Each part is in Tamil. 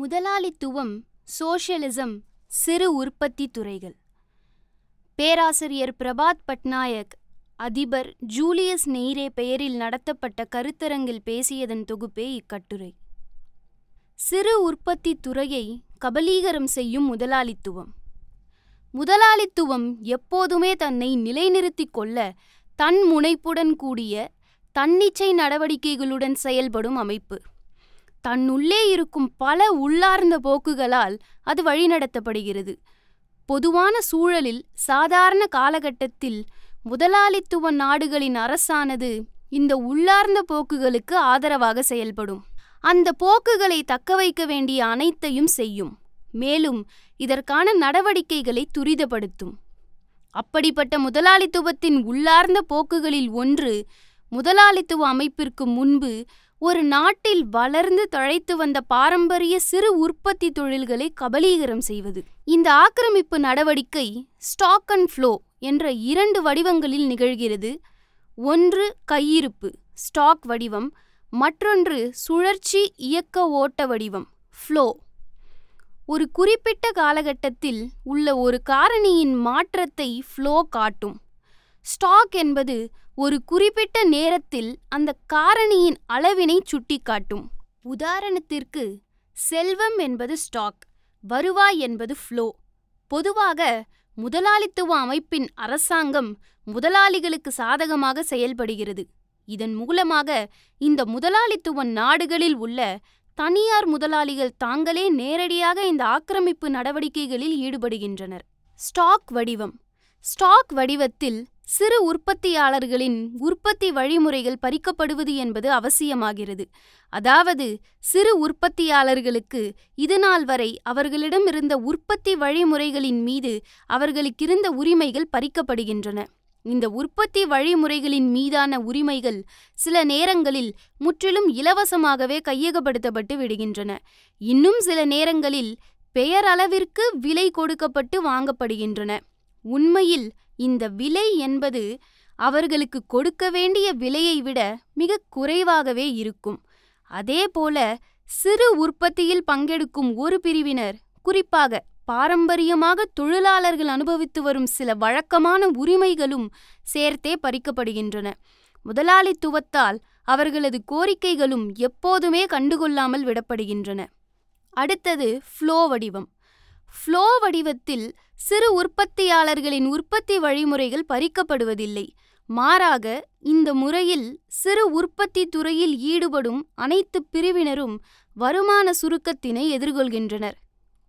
முதலாளித்துவம் சோஷலிசம் சிறு உற்பத்தி துறைகள். பேராசிரியர் பிரபாத் பட்நாயக் அதிபர் ஜூலியஸ் நெய்ரே பெயரில் நடத்தப்பட்ட கருத்தரங்கில் பேசியதன் தொகுப்பே இக்கட்டுரை. சிறு உற்பத்தி துறையை கபலீகரம் செய்யும் முதலாளித்துவம். முதலாளித்துவம் எப்போதுமே தன்னை நிலைநிறுத்திக் கொள்ள தன் முனைப்புடன் கூடிய தன்னிச்சை நடவடிக்கைகளுடன் செயல்படும் அமைப்பு. தன்னுள்ளே இருக்கும் பல உள்ளார்ந்த போக்குகளால் அது வழிநடத்தப்படுகிறது. பொதுவான சூழலில் சாதாரண காலகட்டத்தில் முதலாளித்துவ நாடுகளின் அரசானது இந்த உள்ளார்ந்த போக்குகளுக்கு ஆதரவாக செயல்படும். அந்த போக்குகளை தக்கவைக்க வேண்டிய அனைத்தையும் செய்யும். மேலும் இதற்கான நடவடிக்கைகளை துரிதப்படுத்தும். அப்படிப்பட்ட முதலாளித்துவத்தின் உள்ளார்ந்த போக்குகளில் ஒன்று முதலாளித்துவ அமைப்பிற்கு முன்பு ஒரு நாட்டில் வளர்ந்து தழைத்து வந்த பாரம்பரிய சிறு உற்பத்தி தொழில்களை கபலீகரம் செய்வது. இந்த ஆக்கிரமிப்பு நடவடிக்கை ஸ்டாக் அண்ட் ஃப்ளோ என்ற இரண்டு வடிவங்களில் நிகழ்கிறது. ஒன்று கையிருப்பு ஸ்டாக் வடிவம். மற்றொன்று சுழற்சி இயக்க ஓட்ட வடிவம் ஃப்ளோ. ஒரு குறிப்பிட்ட காலகட்டத்தில் உள்ள ஒரு காரணியின் மாற்றத்தை ஃப்ளோ காட்டும். ஸ்டாக் என்பது ஒரு குறிப்பிட்ட நேரத்தில் அந்த காரணியின் அளவினை சுட்டிக்காட்டும். உதாரணத்திற்கு செல்வம் என்பது ஸ்டாக் வருவாய் என்பது ஃப்ளோ. பொதுவாக முதலாளித்துவ அமைப்பின் அரசாங்கம் முதலாளிகளுக்கு சாதகமாக செயல்படுகிறது. இதன் மூலமாக இந்த முதலாளித்துவ நாடுகளில் உள்ள தனியார் முதலாளிகள் தாங்களே நேரடியாக இந்த ஆக்கிரமிப்பு நடவடிக்கைகளில் ஈடுபடுகின்றனர். ஸ்டாக் வடிவம். ஸ்டாக் வடிவத்தில் சிறு உற்பத்தியாளர்களின் உற்பத்தி வழிமுறைகள் பறிக்கப்படுவது என்பது அவசியமாகிறது. அதாவது சிறு உற்பத்தியாளர்களுக்கு இதுநாள் வரை அவர்களிடம் இருந்த உற்பத்தி வழிமுறைகளின் மீது அவர்களுக்கிருந்த உரிமைகள் பறிக்கப்படுகின்றன. இந்த உற்பத்தி வழிமுறைகளின் மீதான உரிமைகள் சில நேரங்களில் முற்றிலும் இலவசமாகவே கையகப்படுத்தப்பட்டு விடுகின்றன. இன்னும் சில நேரங்களில் பெயரளவிற்கு விலை கொடுக்கப்பட்டு வாங்கப்படுகின்றன. உண்மையில் இந்த விலை என்பது அவர்களுக்கு கொடுக்க வேண்டிய விலையை விட மிக குறைவாகவே இருக்கும். அதேபோல சிறு உற்பத்தியில் பங்கெடுக்கும் ஒரு பிரிவினர் குறிப்பாக பாரம்பரியமாக தொழிலாளர்கள் அனுபவித்து வரும் சில வழக்கமான உரிமைகளும் சேர்த்தே பறிக்கப்படுகின்றன. முதலாளித்துவத்தால் அவர்களது கோரிக்கைகளும் எப்போதுமே கண்டுகொள்ளாமல் விடப்படுகின்றன. அடுத்தது ஃப்ளோ வடிவம். ஃப்ளோ வடிவத்தில் சிறு உற்பத்தியாளர்களின் உற்பத்தி வழிமுறைகள் பறிக்கப்படுவதில்லை. மாறாக இந்த முறையில் சிறு உற்பத்தி துறையில் ஈடுபடும் அனைத்து பிரிவினரும் வருமான சுருக்கத்தினை எதிர்கொள்கின்றனர்.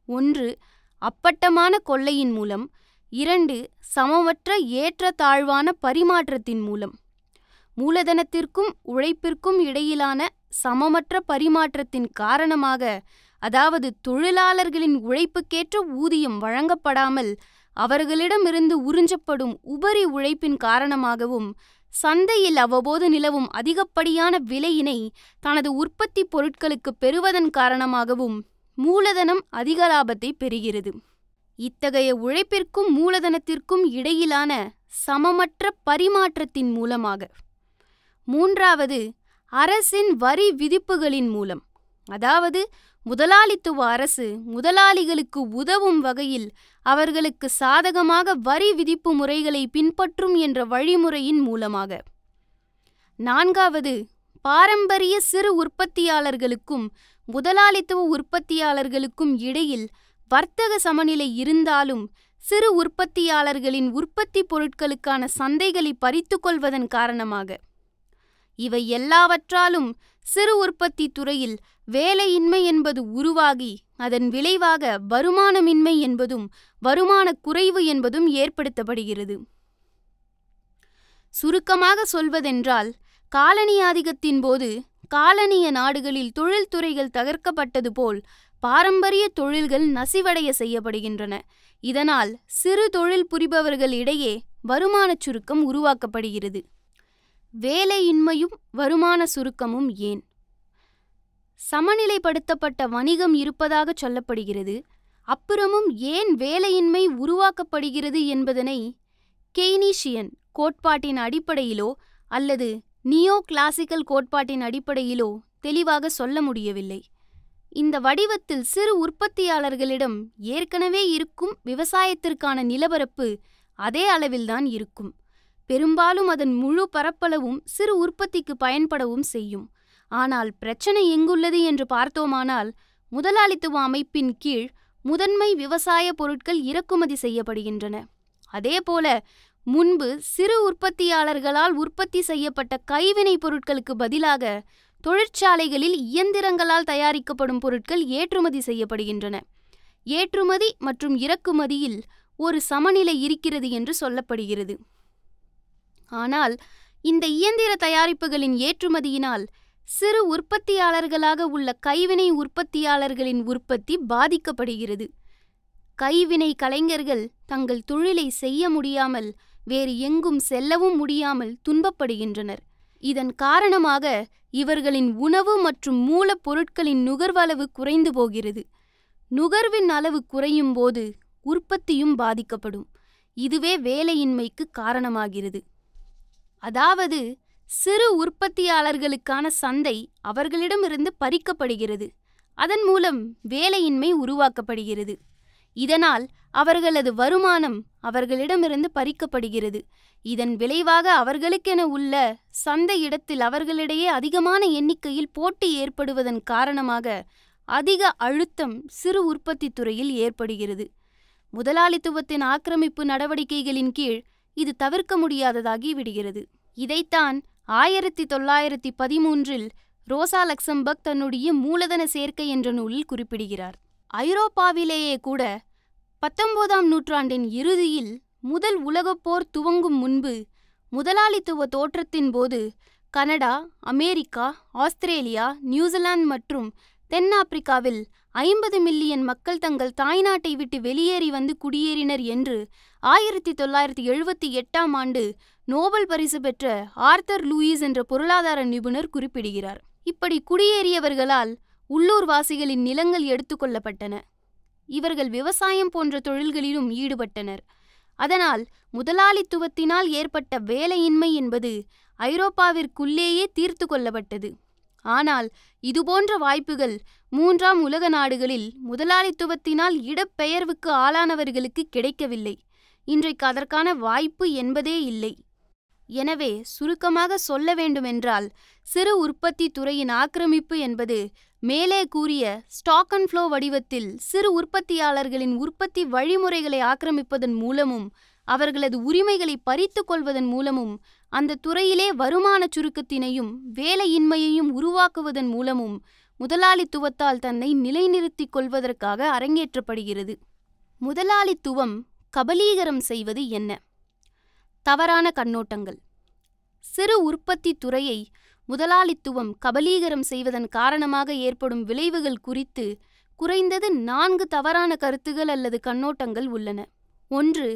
ஒன்று அப்பட்டமான கொள்ளையின் மூலம். இரண்டு சமமற்ற ஏற்றத்தாழ்வான பரிமாற்றத்தின் மூலம். மூலதனத்திற்கும் உழைப்பிற்கும் இடையிலான சமமற்ற பரிமாற்றத்தின் காரணமாக அதாவது தொழிலாளர்களின் உழைப்புக்கேற்ற ஊதியம் வழங்கப்படாமல் அவர்களிடமிருந்து உறிஞ்சப்படும் உபரி உழைப்பின் காரணமாகவும் சந்தையில் அவ்வப்போது நிலவும் அதிகப்படியான விலையினை தனது உற்பத்தி பொருட்களுக்கு பெறுவதன் காரணமாகவும் மூலதனம் அதிக லாபத்தை பெறுகிறது. இத்தகைய உழைப்பிற்கும் மூலதனத்திற்கும் இடையிலான சமமற்ற பரிமாற்றத்தின் மூலமாக. மூன்றாவது அரசின் வரி விதிப்புகளின் மூலம். அதாவது முதலாளித்துவ அரசு முதலாளிகளுக்கு உதவும் வகையில் அவர்களுக்கு சாதகமாக வரி விதிப்பு முறைகளை பின்பற்றும் என்ற வழிமுறையின் மூலமாக. நான்காவது பாரம்பரிய சிறு உற்பத்தியாளர்களுக்கும் முதலாளித்துவ உற்பத்தியாளர்களுக்கும் இடையில் வர்த்தக சமநிலை இருந்தாலும் சிறு உற்பத்தியாளர்களின் உற்பத்தி பொருட்களுக்கான சந்தைகளை பறித்து கொள்வதன் காரணமாக. இவை எல்லாவற்றாலும் சிறு உற்பத்தி துறையில் வேலையின்மை என்பது உருவாகி அதன் விளைவாக வருமானமின்மை என்பதும் வருமான குறைவு என்பதும் ஏற்படுத்தப்படுகிறது. சுருக்கமாக சொல்வதென்றால் காலனி ஆதிக்கத்தின் போது காலனிய நாடுகளில் தொழில்துறைகள் தகர்க்கப்பட்டது போல் பாரம்பரிய தொழில்கள் நசிவடைய செய்யப்படுகின்றன. இதனால் சிறு தொழில் புரிபவர்கள் இடையே வருமானச் சுருக்கம் உருவாக்கப்படுகிறது. வேலையின்மையும் வருமான சுருக்கமும் ஏன்? சமநிலைப்படுத்தப்பட்ட வணிகம் இருப்பதாக சொல்லப்படுகிறது. அப்புறமும் ஏன் வேலையின்மை உருவாக்கப்படுகிறது என்பதனை கெய்னீஷியன் கோட்பாட்டின் அடிப்படையிலோ அல்லது நியோ கிளாசிக்கல் கோட்பாட்டின் அடிப்படையிலோ தெளிவாக சொல்ல முடியவில்லை. இந்த வடிவத்தில் சிறு உற்பத்தியாளர்களிடம் ஏற்கனவே இருக்கும் விவசாயத்திற்கான நிலப்பரப்பு அதே அளவில்தான் இருக்கும். பெரும்பாலும் அதன் முழு பரப்பளவும் சிறு உற்பத்திக்கு பயன்படவும் செய்யும். ஆனால் பிரச்சனை எங்குள்ளது என்று பார்த்தோமானால் முதலாளித்துவ அமைப்பின் கீழ் முதன்மை விவசாய பொருட்கள் இறக்குமதி செய்யப்படுகின்றன. அதேபோல முன்பு சிறு உற்பத்தியாளர்களால் உற்பத்தி செய்யப்பட்ட கைவினைப் பொருட்களுக்கு பதிலாக தொழிற்சாலைகளில் இயந்திரங்களால் தயாரிக்கப்படும் பொருட்கள் ஏற்றுமதி செய்யப்படுகின்றன. ஏற்றுமதி மற்றும் இறக்குமதியில் ஒரு சமநிலை இருக்கிறது என்று சொல்லப்படுகிறது. ஆனால் இந்த இயந்திர தயாரிப்புகளின் ஏற்றுமதியினால் சிறு உற்பத்தியாளர்களாக உள்ள கைவினை உற்பத்தியாளர்களின் உற்பத்தி பாதிக்கப்படுகிறது. கைவினை கலைஞர்கள் தங்கள் தொழிலை செய்ய முடியாமல் வேறு எங்கும் செல்லவும் முடியாமல் துன்பப்படுகின்றனர். இதன் காரணமாக இவர்களின் உணவு மற்றும் மூலப்பொருட்களின் நுகர்வளவு குறைந்து போகிறது. நுகர்வின் அளவு குறையும் போது உற்பத்தியும் பாதிக்கப்படும். இதுவே வேலையின்மைக்கு காரணமாகிறது. அதாவது சிறு உற்பத்தியாளர்களுக்கான சந்தை அவர்களிடமிருந்து பறிக்கப்படுகிறது. அதன் மூலம் வேலையின்மை உருவாக்கப்படுகிறது. இதனால் அவர்களது வருமானம் அவர்களிடமிருந்து பறிக்கப்படுகிறது. இதன் விளைவாக அவர்களுக்கென உள்ள சந்தை இடத்தில் அவர்களிடையே அதிகமான எண்ணிக்கையில் போட்டி ஏற்படுவதன் காரணமாக அதிக அழுத்தம் சிறு உற்பத்தி துறையில் ஏற்படுகிறது. முதலாளித்துவத்தின் ஆக்கிரமிப்பு நடவடிக்கைகளின் கீழ் இது தவிர்க்க முடியாததாகி விடுகிறது. இதைத்தான் ஆயிரத்தி தொள்ளாயிரத்தி பதிமூன்றில் ரோசா லக்சம்பர்க் தன்னுடைய மூலதன சேர்க்கை என்ற நூலில் குறிப்பிடுகிறார். ஐரோப்பாவிலேயே கூட பத்தொன்பதாம் நூற்றாண்டின் இறுதியில் முதல் உலகப் போர் துவங்கும் முன்பு முதலாளித்துவ தோற்றத்தின் போது கனடா அமெரிக்கா ஆஸ்திரேலியா நியூசிலாந்து மற்றும் தென்னாப்பிரிக்காவில் ஐம்பது மில்லியன் மக்கள் தங்கள் தாய்நாட்டை விட்டு வெளியேறி வந்து குடியேறினர் என்று ஆயிரத்தி தொள்ளாயிரத்தி எழுபத்தி எட்டாம் ஆண்டு நோபல் பரிசு பெற்ற ஆர்த்தர் லூயிஸ் என்ற பொருளாதார நிபுணர் குறிப்பிடுகிறார். இப்படி குடியேறியவர்களால் உள்ளூர்வாசிகளின் நிலங்கள் எடுத்துக்கொள்ளப்பட்டன இவர்கள் விவசாயம் போன்ற தொழில்களிலும் ஈடுபட்டனர். அதனால் முதலாளித்துவத்தினால் ஏற்பட்ட வேலையின்மை என்பது ஐரோப்பாவிற்குள்ளேயே தீர்த்து கொள்ளப்பட்டது. ஆனால் இதுபோன்ற வாய்ப்புகள் மூன்றாம் உலக நாடுகளில் முதலாளித்துவத்தினால் இடப்பெயர்வுக்கு ஆளானவர்களுக்கு கிடைக்கவில்லை. இன்றைக்கு அதற்கான வாய்ப்பு என்பதே இல்லை. எனவே சுருக்கமாக சொல்ல வேண்டுமென்றால் சிறு உற்பத்தி துறையின் ஆக்கிரமிப்பு என்பது மேலே கூறிய ஸ்டாக் அண்ட் ஃப்ளோ வடிவத்தில் சிறு உற்பத்தியாளர்களின் உற்பத்தி வழிமுறைகளை ஆக்கிரமிப்பதன் மூலமும் அவர்களது உரிமைகளை பறித்து கொள்வதன் மூலமும் அந்த துறையிலே வருமான சுருக்கத்தினையும் வேலையின்மையையும் உருவாக்குவதன் மூலமும் முதலாளித்துவத்தால் தன்னை நிலைநிறுத்திக் கொள்வதற்காக அரங்கேற்றப்படுகிறது. முதலாளித்துவம் கபலீகரம் செய்வது என்ன? தவறான கண்ணோட்டங்கள். சிறு உற்பத்தி துறையை முதலாளித்துவம் கபலீகரம் செய்வதன் காரணமாக ஏற்படும் விளைவுகள் குறித்து குறைந்தது நான்கு தவறான கருத்துகள் அல்லது கண்ணோட்டங்கள் உள்ளன. ஒன்று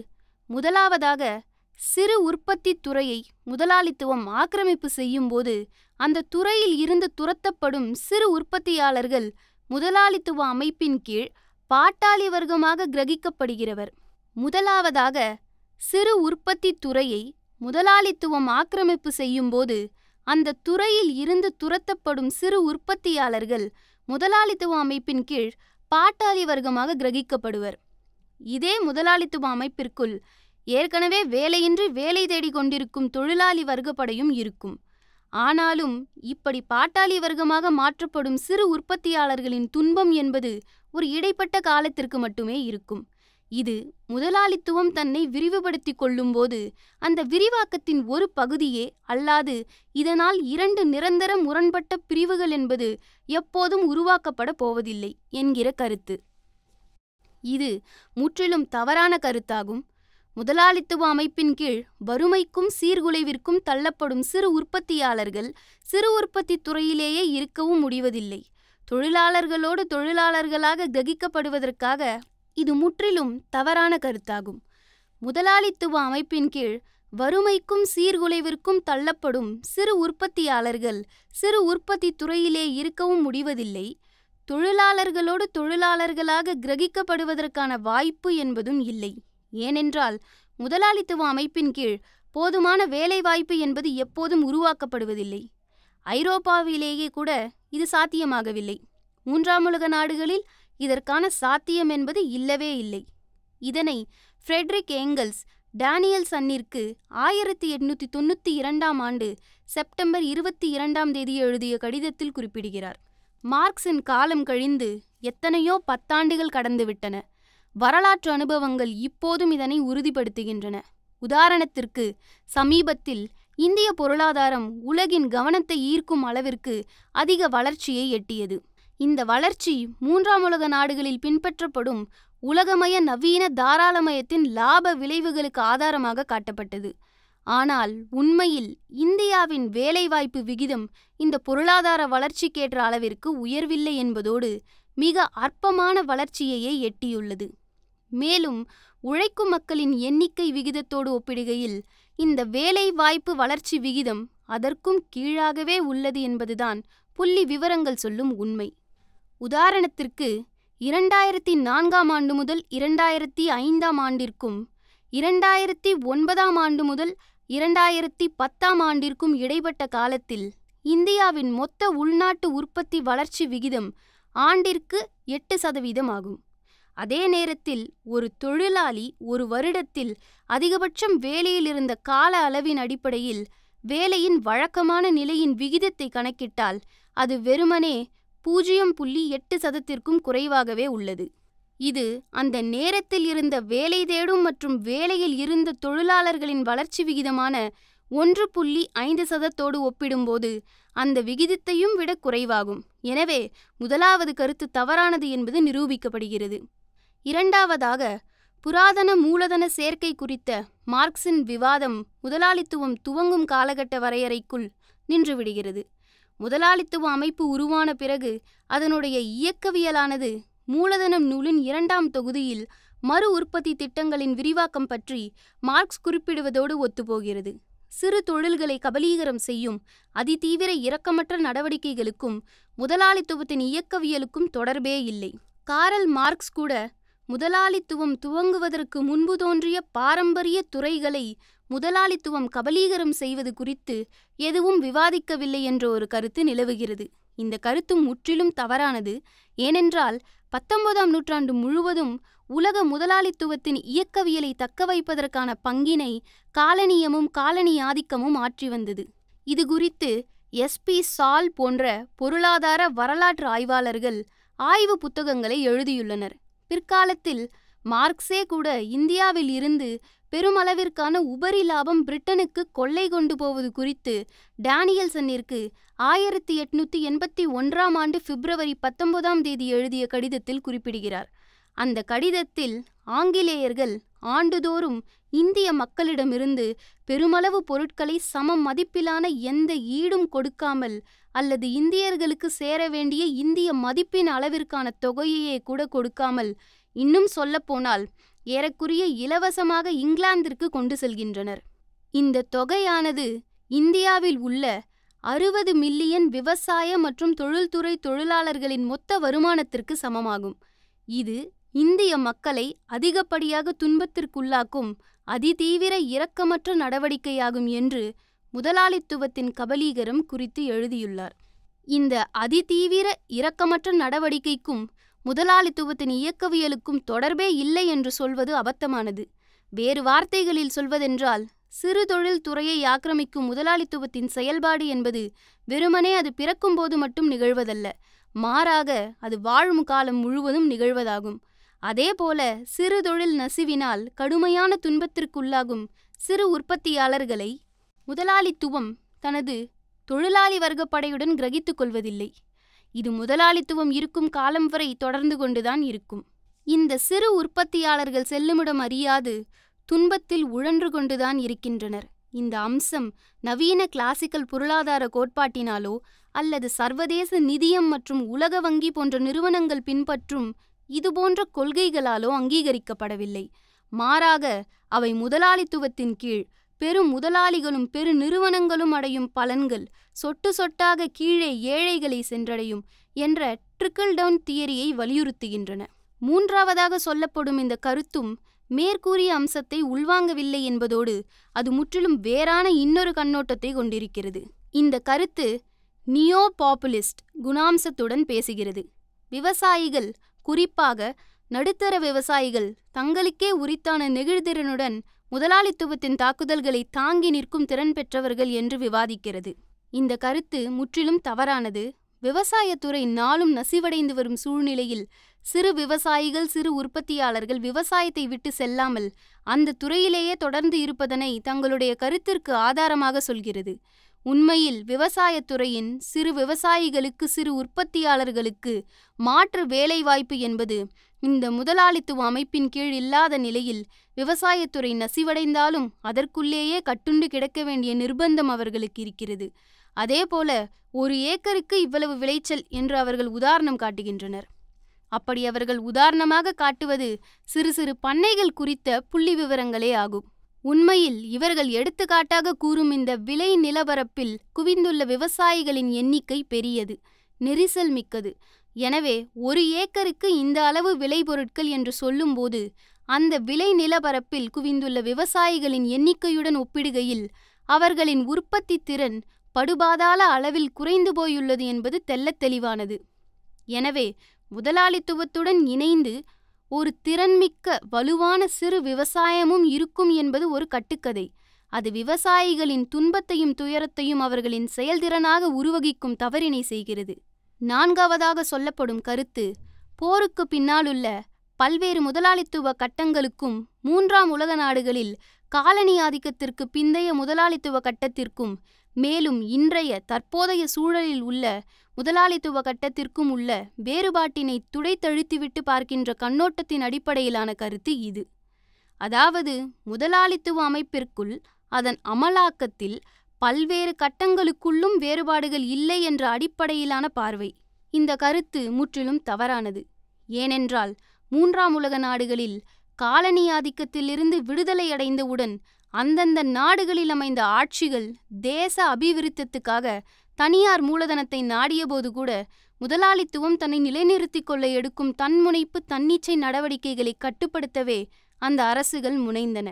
முதலாவதாக சிறு உற்பத்தி துறையை முதலாளித்துவம் ஆக்கிரமிப்பு செய்யும்போது அந்த துறையில் இருந்து துரத்தப்படும் சிறு உற்பத்தியாளர்கள் முதலாளித்துவ அமைப்பின் கீழ் பாட்டாளி வர்க்கமாக கிரகிக்கப்படுகிறவர். முதலாவதாக சிறு உற்பத்தி துறையை முதலாளித்துவம் ஆக்கிரமிப்பு செய்யும்போது அந்த துறையில் இருந்து துரத்தப்படும் சிறு உற்பத்தியாளர்கள் முதலாளித்துவ அமைப்பின் கீழ் பாட்டாளி வர்க்கமாக கிரகிக்கப்படுவர். இதே முதலாளித்துவ அமைப்பிற்குள் ஏற்கனவே வேலையின்றி வேலை தேடிக் கொண்டிருக்கும் தொழிலாளி வர்க்கப்படையும் இருக்கும். ஆனாலும் இப்படி பாட்டாளி வர்க்கமாக மாற்றப்படும் சிறு உற்பத்தியாளர்களின் துன்பம் என்பது ஒரு இடைப்பட்ட காலத்திற்கு மட்டுமே இருக்கும். இது முதலாளித்துவம் தன்னை விரிவுபடுத்தி கொள்ளும்போது அந்த விரிவாக்கத்தின் ஒரு பகுதியே அல்லாது இதனால் இரண்டு நிரந்தர முரண்பட்ட பிரிவுகள் என்பது எப்போதும் உருவாக்கப்பட போவதில்லை என்கிற கருத்து. இது முற்றிலும் தவறான கருத்தாகும். முதலாளித்துவ அமைப்பின் கீழ் வறுமைக்கும் சீர்குலைவிற்கும் தள்ளப்படும் சிறு உற்பத்தியாளர்கள் சிறு உற்பத்தி துறையிலேயே இருக்கவும் முடிவதில்லை. தொழிலாளர்களோடு தொழிலாளர்களாக கிரகிக்கப்படுவதற்காக இது முற்றிலும் தவறான கருத்தாகும். முதலாளித்துவ அமைப்பின் கீழ் வறுமைக்கும் சீர்குலைவிற்கும் தள்ளப்படும் சிறு உற்பத்தியாளர்கள் சிறு உற்பத்தி துறையிலே இருக்கவும் முடிவதில்லை. தொழிலாளர்களோடு தொழிலாளர்களாக கிரகிக்கப்படுவதற்கான வாய்ப்பு என்பதும் இல்லை. ஏனென்றால் முதலாளித்துவ அமைப்பின் கீழ் போதுமான வேலைவாய்ப்பு என்பது எப்போதும் உருவாக்கப்படுவதில்லை. ஐரோப்பாவிலேயே கூட இது சாத்தியமாகவில்லை. மூன்றாம் உலக நாடுகளில் இதற்கான சாத்தியம் என்பது இல்லவே இல்லை. இதனை ஃப்ரெட்ரிக் ஏங்கல்ஸ் டேனியல் சன்னிற்கு ஆயிரத்தி எட்நூத்தி தொண்ணூத்தி இரண்டாம் ஆண்டு செப்டம்பர் இருபத்தி இரண்டாம் தேதி எழுதிய கடிதத்தில் குறிப்பிடுகிறார். மார்க்சின் காலம் கழிந்து எத்தனையோ பத்தாண்டுகள் கடந்துவிட்டன. வரலாற்று அனுபவங்கள் இப்போதும் இதனை உறுதிப்படுத்துகின்றன. உதாரணத்திற்கு சமீபத்தில் இந்திய பொருளாதாரம் உலகின் கவனத்தை ஈர்க்கும் அளவிற்கு அதிக வளர்ச்சியை எட்டியது. இந்த வளர்ச்சி மூன்றாம் உலக நாடுகளில் பின்பற்றப்படும் உலகமய நவீன தாராளமயத்தின் லாப விளைவுகளுக்கு ஆதாரமாக காட்டப்பட்டது. ஆனால் உண்மையில் இந்தியாவின் வேலைவாய்ப்பு விகிதம் இந்த பொருளாதார வளர்ச்சிக்கேற்ற அளவிற்கு உயர்வில்லை என்பதோடு மிக அற்பமான வளர்ச்சியையே எட்டியுள்ளது. மேலும் உழைக்கும் மக்களின் எண்ணிக்கை விகிதத்தோடு ஒப்பிடுகையில் இந்த வேலைவாய்ப்பு வளர்ச்சி விகிதம் அதற்கும் கீழாகவே உள்ளது என்பதுதான் புள்ளி விவரங்கள் சொல்லும் உண்மை. உதாரணத்திற்கு இரண்டாயிரத்தி நான்காம் ஆண்டு முதல் இரண்டாயிரத்தி ஐந்தாம் ஆண்டிற்கும் இரண்டாயிரத்தி ஒன்பதாம் ஆண்டு முதல் இரண்டாயிரத்தி பத்தாம் ஆண்டிற்கும் இடைப்பட்ட காலத்தில் இந்தியாவின் மொத்த உள்நாட்டு உற்பத்தி வளர்ச்சி விகிதம் ஆண்டிற்கு எட்டு சதவீதம் ஆகும். அதே நேரத்தில் ஒரு தொழிலாளி ஒரு வருடத்தில் அதிகபட்சம் வேலையில் இருந்த கால அளவின் அடிப்படையில் வேலையின் வழக்கமான நிலையின் விகிதத்தை கணக்கிட்டால் அது வெறுமனே பூஜ்ஜியம் புள்ளி எட்டு சதத்திற்கும் குறைவாகவே உள்ளது. இது அந்த நேரத்தில் இருந்த வேலை தேடும் மற்றும் வேலையில் இருந்த தொழிலாளர்களின் வளர்ச்சி விகிதமான ஒன்று புள்ளி ஐந்து சதத்தோடு ஒப்பிடும்போது அந்த விகிதத்தையும் விட குறைவாகும். எனவே முதலாவது கருத்து தவறானது என்பது நிரூபிக்கப்படுகிறது. இரண்டாவதாக புராதன மூலதன சேர்க்கை குறித்த மார்க்சின் விவாதம் முதலாளித்துவம் துவங்கும் காலகட்ட வரையறைக்குள் நின்றுவிடுகிறது. முதலாளித்துவ அமைப்பு உருவான பிறகு அதனுடைய இயக்கவியலானது மூலதனம் நூலின் இரண்டாம் தொகுதியில் மறு உற்பத்தி திட்டங்களின் விரிவாக்கம் பற்றி மார்க்ஸ் குறிப்பிடுவதோடு ஒத்துப்போகிறது. சிறு தொழில்களை கபலீகரம் செய்யும் அதிதீவிர இரக்கமற்ற நடவடிக்கைகளுக்கும் முதலாளித்துவத்தின் இயக்கவியலுக்கும் தொடர்பே இல்லை. காரல் மார்க்ஸ் கூட முதலாளித்துவம் துவங்குவதற்கு முன்பு தோன்றிய பாரம்பரிய துறைகளை முதலாளித்துவம் கபலீகரம் செய்வது குறித்து எதுவும் விவாதிக்கவில்லை என்ற ஒரு கருத்து நிலவுகிறது. இந்த கருத்து முற்றிலும் தவறானது. ஏனென்றால் பத்தொன்பதாம் நூற்றாண்டு முழுவதும் உலக முதலாளித்துவத்தின் இயக்கவியலை தக்க வைப்பதற்கான பங்கினை காலனியமும் காலனி ஆதிக்கமும் ஆற்றி வந்தது. இது குறித்து எஸ்பி சால் போன்ற பொருளாதார வரலாற்று ஆய்வாளர்கள் ஆய்வு புத்தகங்களை எழுதியுள்ளனர். பிற்காலத்தில் மார்க்ஸே கூட இந்தியாவில் இருந்து பெருமளவிற்கான உபரி லாபம் பிரிட்டனுக்கு கொள்ளை கொண்டு போவது குறித்து டேனியல்சனிற்கு ஆயிரத்தி எட்நூத்தி எண்பத்தி ஒன்றாம் ஆண்டு பிப்ரவரி பத்தொன்பதாம் தேதி எழுதிய கடிதத்தில் குறிப்பிடுகிறார். அந்த கடிதத்தில் ஆங்கிலேயர்கள் ஆண்டுதோறும் இந்திய மக்களிடமிருந்து பெருமளவு பொருட்களை சம மதிப்பிலான எந்த ஈடும் கொடுக்காமல் அல்லது இந்தியர்களுக்கு சேர வேண்டிய இந்திய மதிப்பின் அளவிற்கான தொகையையே கூட கொடுக்காமல் இன்னும் சொல்லப்போனால் ஏறக்குறைய இலவசமாக இங்கிலாந்திற்கு கொண்டு செல்கின்றனர். இந்த தொகையானது இந்தியாவில் உள்ள அறுபது மில்லியன் விவசாய மற்றும் தொழில்துறை தொழிலாளர்களின் மொத்த வருமானத்திற்கு சமமாகும். இது இந்திய மக்களை அதிகப்படியாக துன்பத்திற்குள்ளாக்கும் அதிதீவிர இரக்கமற்ற நடவடிக்கையாகும் என்று முதலாளித்துவத்தின் கபலீகரம் குறித்து எழுதியுள்ளார். இந்த அதிதீவிர இரக்கமற்ற நடவடிக்கைக்கும் முதலாளித்துவத்தின் இயக்கவியலுக்கும் தொடர்பே இல்லை என்று சொல்வது அபத்தமானது. வேறு வார்த்தைகளில் சொல்வதென்றால் சிறு தொழில் துறையை ஆக்கிரமிக்கும் முதலாளித்துவத்தின் செயல்பாடு என்பது வெறுமனே அது பிறக்கும்போது மட்டும் நிகழ்வதல்ல மாறாக அது வாழும் காலம் முழுவதும் நிகழ்வதாகும். அதேபோல சிறு தொழில் நசிவினால் கடுமையான துன்பத்திற்குள்ளாகும் சிறு உற்பத்தியாளர்களை முதலாளித்துவம் தனது தொழிலாளி வர்க்கப்படையுடன் கிரகித்துக் கொள்வதில்லை. இது முதலாளித்துவம் இருக்கும் காலம் வரை தொடர்ந்து கொண்டுதான் இருக்கும். இந்த சிறு உற்பத்தியாளர்கள் செல்லுமிடம் அறியாது துன்பத்தில் உழன்று கொண்டுதான் இருக்கின்றனர். இந்த அம்சம் நவீன கிளாசிக்கல் பொருளாதார கோட்பாட்டினாலோ அல்லது சர்வதேச நிதியம் மற்றும் உலக வங்கி போன்ற நிறுவனங்கள் பின்பற்றும் இதுபோன்ற கொள்கைகளாலோ அங்கீகரிக்கப்படவில்லை. மாறாக அவை முதலாளித்துவத்தின் கீழ் பெரும் முதலாளிகளும் பெரு நிறுவனங்களும் அடையும் பலன்கள் சொட்டு சொட்டாக கீழே ஏழைகளை சென்றடையும் என்ற ட்ரிக்கிள் டவுன் தியரியை வலியுறுத்துகின்றன. மூன்றாவதாக சொல்லப்படும் இந்த கருத்தும் மேற்கூறிய அம்சத்தை உள்வாங்கவில்லை என்பதோடு அது முற்றிலும் வேறான இன்னொரு கண்ணோட்டத்தை கொண்டிருக்கிறது. இந்த கருத்து நியோ பாப்புலிஸ்ட் குணாம்சத்துடன் பேசுகிறது. விவசாயிகள் குறிப்பாக நடுத்தர விவசாயிகள் தங்களுக்கே உரித்தான நெகிழ்திறனுடன் முதலாளித்துவத்தின் தாக்குதல்களை தாங்கி நிற்கும் திறன் பெற்றவர்கள் என்று விவாதிக்கிறது. இந்த கருத்து முற்றிலும் தவறானது. விவசாயத்துறை நாளும் நசிவடைந்து வரும் சூழ்நிலையில் சிறு விவசாயிகள் சிறு உற்பத்தியாளர்கள் விவசாயத்தை விட்டு செல்லாமல் அந்த துறையிலேயே தொடர்ந்து இருப்பதனை தங்களுடைய கருத்திற்கு ஆதாரமாக சொல்கிறது. உண்மையில் விவசாயத்துறையின் சிறு விவசாயிகளுக்கு சிறு உற்பத்தியாளர்களுக்கு மாற்று வேலைவாய்ப்பு என்பது இந்த முதலாளித்துவ அமைப்பின் கீழ் இல்லாத நிலையில் விவசாயத்துறை நசிவடைந்தாலும் அதற்குள்ளேயே கட்டுண்டு கிடக்க வேண்டிய நிர்பந்தம் அவர்களுக்கு இருக்கிறது. அதேபோல ஒரு ஏக்கருக்கு இவ்வளவு விளைச்சல் என்று அவர்கள் உதாரணம் காட்டுகின்றனர். அப்படி அவர்கள் உதாரணமாக காட்டுவது சிறு சிறு பண்ணைகள் குறித்த புள்ளி விவரங்களே ஆகும். உண்மையில் இவர்கள் எடுத்துக்காட்டாக கூறும் இந்த விலை நிலவரப்பில் குவிந்துள்ள விவசாயிகளின் எண்ணிக்கை பெரியது நெரிசல் மிக்கது. எனவே ஒரு ஏக்கருக்கு இந்த அளவு விளைபொருட்கள் என்று சொல்லும்போது அந்த விலை நிலப்பரப்பில் குவிந்துள்ள விவசாயிகளின் எண்ணிக்கையுடன் ஒப்பிடுகையில் அவர்களின் உற்பத்தி திறன் படுபாதாள அளவில் குறைந்து போயுள்ளது என்பது தெள்ளத் தெளிவானது. எனவே முதலாளித்துவத்துடன் இணைந்து ஒரு திறன்மிக்க வலுவான சிறு விவசாயமும் இருக்கும் என்பது ஒரு கட்டுக்கதை. அது விவசாயிகளின் துன்பத்தையும் துயரத்தையும் அவர்களின் செயல்திறனாக உருவகிக்கும் தவறினை செய்கிறது. நான்காவதாக சொல்லப்படும் கருத்து போருக்கு பின்னாலுள்ள பல்வேறு முதலாளித்துவ கட்டங்களுக்கும் மூன்றாம் உலக நாடுகளில் காலனி ஆதிக்கத்திற்கு பிந்தைய முதலாளித்துவ கட்டத்திற்கும் மேலும் இன்றைய தற்போதைய சூழலில் உள்ள முதலாளித்துவ கட்டத்திற்கும் உள்ள வேறுபாட்டினை துடைத்தழுத்திவிட்டு பார்க்கின்ற கண்ணோட்டத்தின் அடிப்படையிலான கருத்து இது. அதாவது முதலாளித்துவ அமைப்பிற்குள் அதன் அமலாக்கத்தில் பல்வேறு கட்டங்களுக்குள்ளும் வேறுபாடுகள் இல்லை என்ற அடிப்படையிலான பார்வை. இந்த கருத்து முற்றிலும் தவறானது. ஏனென்றால் மூன்றாம் உலக நாடுகளில் காலனி ஆதிக்கத்திலிருந்து விடுதலையடைந்தவுடன் அந்தந்த நாடுகளில் அமைந்த ஆட்சிகள் தேச அபிவிருத்தத்துக்காக தனியார் மூலதனத்தை நாடியபோது கூட முதலாளித்துவம் தன்னை நிலைநிறுத்திக் கொள்ள எடுக்கும் தன்முனைப்பு தன்னிச்சை நடவடிக்கைகளை கட்டுப்படுத்தவே அந்த அரசுகள் முனைந்தன.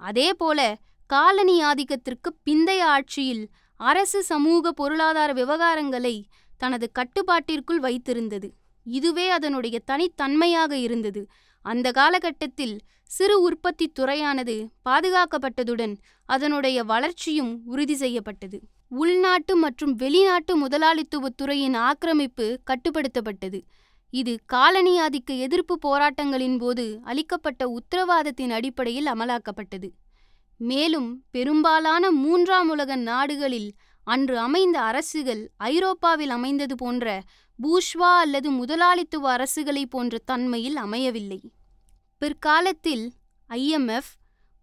அதேபோல காலனி ஆதிக்கத்திற்கு பிந்தைய ஆட்சியில் அரசு சமூக பொருளாதார விவகாரங்களை தனது கட்டுப்பாட்டிற்குள் வைத்திருந்தது. இதுவே அதனுடைய தனித்தன்மையாக இருந்தது. அந்த காலகட்டத்தில் சிறு உற்பத்தி துறையானது பாதுகாக்கப்பட்டதுடன் அதனுடைய வளர்ச்சியும் உறுதி செய்யப்பட்டது. உள்நாட்டு மற்றும் வெளிநாட்டு முதலாளித்துவ துறையின் ஆக்கிரமிப்பு கட்டுப்படுத்தப்பட்டது. இது காலனி ஆதிக்க எதிர்ப்பு போராட்டங்களின் போது அளிக்கப்பட்ட உத்தரவாதத்தின் அடிப்படையில் அமலாக்கப்பட்டது. மேலும் பெரும்பாலான மூன்றாம் உலக நாடுகளில் அன்று அமைந்த அரசுகள் ஐரோப்பாவில் அமைந்தது போன்ற பூஷ்வா அல்லது முதலாளித்துவ அரசுகளை போன்ற தன்மையில் அமையவில்லை. பிற்காலத்தில் ஐஎம்எஃப்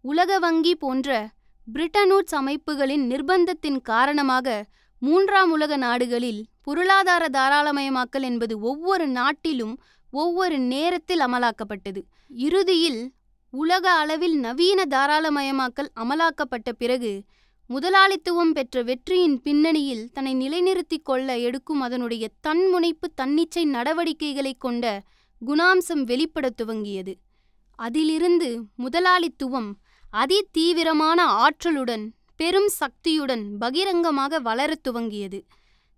உலக வங்கி போன்ற பிரிட்டனூட்ஸ் அமைப்புகளின் நிர்பந்தத்தின் காரணமாக மூன்றாம் உலக நாடுகளில் பொருளாதார தாராளமயமாக்கல் என்பது ஒவ்வொரு நாட்டிலும் ஒவ்வொரு நேரத்தில் அமலாக்கப்பட்டது. இறுதியில் உலக அளவில் நவீன தாராளமயமாக்கல் அமலாக்கப்பட்ட பிறகு முதலாளித்துவம் பெற்ற வெற்றியின் பின்னணியில் தன்னை நிலைநிறுத்திக் கொள்ள எடுக்கும் அதனுடைய தன்முனைப்பு தன்னிச்சை நடவடிக்கைகளை கொண்ட குணாம்சம் வெளிப்பட துவங்கியது. அதிலிருந்து முதலாளித்துவம் அதிதீவிரமான ஆற்றலுடன் பெரும் சக்தியுடன் பகிரங்கமாக வளரத் துவங்கியது.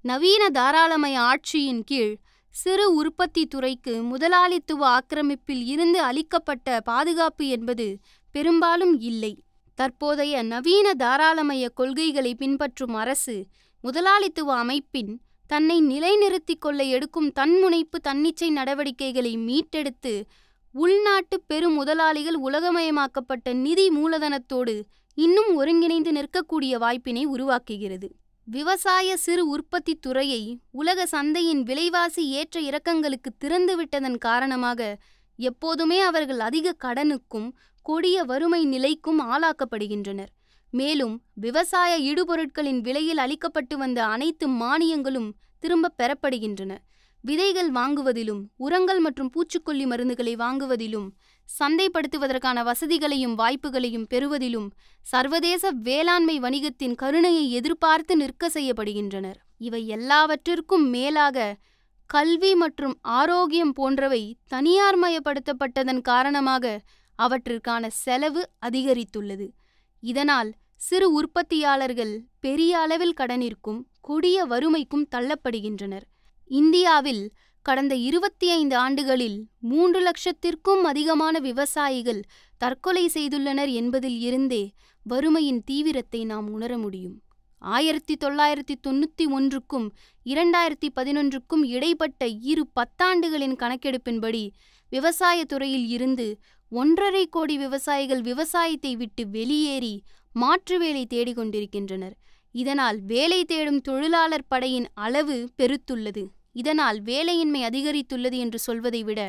நவீன தாராளமய ஆட்சியின் கீழ் சிறு உற்பத்தி துறைக்கு முதலாளித்துவ ஆக்கிரமிப்பில் இருந்து அளிக்கப்பட்ட பாதுகாப்பு என்பது பெரும்பாலும் இல்லை. தற்போதைய நவீன தாராளமய கொள்கைகளை பின்பற்றும் அரசு முதலாளித்துவ அமைப்பின் தன்னை நிலைநிறுத்திக் கொள்ள எடுக்கும் தன்முனைப்பு தன்னிச்சை நடவடிக்கைகளை மீட்டெடுத்து உள்நாட்டு பெரும் முதலாளிகள் உலகமயமாக்கப்பட்ட நிதி மூலதனத்தோடு இன்னும் ஒருங்கிணைந்து நிற்கக்கூடிய வாய்ப்பினை உருவாக்குகிறது. விவசாய சிறு உற்பத்தி துறையை உலக சந்தையின் விலைவாசி ஏற்ற இறக்கங்களுக்கு திறந்துவிட்டதன் காரணமாக எப்போதுமே அவர்கள் அதிக கடனுக்கும் கொடிய வறுமை நிலைக்கும் ஆளாக்கப்படுகின்றனர். மேலும் விவசாய இடுபொருட்களின் விலையில் அளிக்கப்பட்டு வந்த அனைத்து மானியங்களும் திரும்பப் பெறப்படுகின்றன. விதைகள் வாங்குவதிலும் உரங்கள் மற்றும் பூச்சிக்கொல்லி மருந்துகளை வாங்குவதிலும் சந்தைப்படுத்துவதற்கான வசதிகளையும் வாய்ப்புகளையும் பெறுவதிலும் சர்வதேச வேளாண்மை வணிகத்தின் கருணையை எதிர்பார்த்து நிற்க செய்யப்படுகின்றனர். இவை எல்லாவற்றிற்கும் மேலாக கல்வி மற்றும் ஆரோக்கியம் போன்றவை தனியார்மயப்படுத்தப்பட்டதன் காரணமாக அவற்றிற்கான செலவு அதிகரித்துள்ளது. இதனால் சிறு உற்பத்தியாளர்கள் பெரிய அளவில் கடனிற்கும் கொடிய வறுமைக்கும் தள்ளப்படுகின்றனர். இந்தியாவில் கடந்த இருபத்தி ஐந்து ஆண்டுகளில் மூன்று லட்சத்திற்கும் அதிகமான விவசாயிகள் தற்கொலை செய்துள்ளனர் என்பதில் இருந்தே வறுமையின் தீவிரத்தை நாம் உணர முடியும். ஆயிரத்தி தொள்ளாயிரத்தி தொண்ணூற்றி ஒன்றுக்கும் இரண்டாயிரத்தி பதினொன்றுக்கும் இடைப்பட்ட இரு பத்தாண்டுகளின் கணக்கெடுப்பின்படி விவசாயத் துறையில் இருந்து ஒன்றரை கோடி விவசாயிகள் விவசாயத்தை விட்டு வெளியேறி மாற்று வேலை தேடிக்கொண்டிருக்கின்றனர். இதனால் வேலை தேடும் தொழிலாளர் படையின் அளவு பெருத்துள்ளது. இதனால் வேலையின்மை அதிகரித்துள்ளது என்று சொல்வதை விட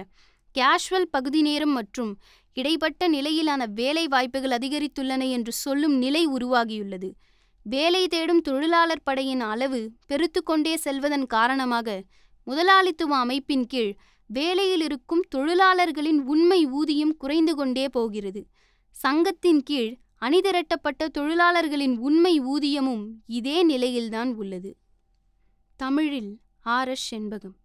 கேஷுவல் பகுதி நேரம் மற்றும் இடைப்பட்ட நிலையிலான வேலை வாய்ப்புகள் அதிகரித்துள்ளன என்று சொல்லும் நிலை உருவாகியுள்ளது. வேலை தேடும் தொழிலாளர் படையின் அளவு பெருத்து கொண்டே செல்வதன் காரணமாக முதலாளித்துவ அமைப்பின் கீழ் வேலையில் இருக்கும் தொழிலாளர்களின் உண்மை ஊதியம் குறைந்து கொண்டே போகிறது. சங்கத்தின் கீழ் அணிதிரட்டப்பட்ட தொழிலாளர்களின் உண்மை ஊதியமும் இதே நிலையில்தான் உள்ளது. தமிழில் ஆர் எஸ் செண்பகம்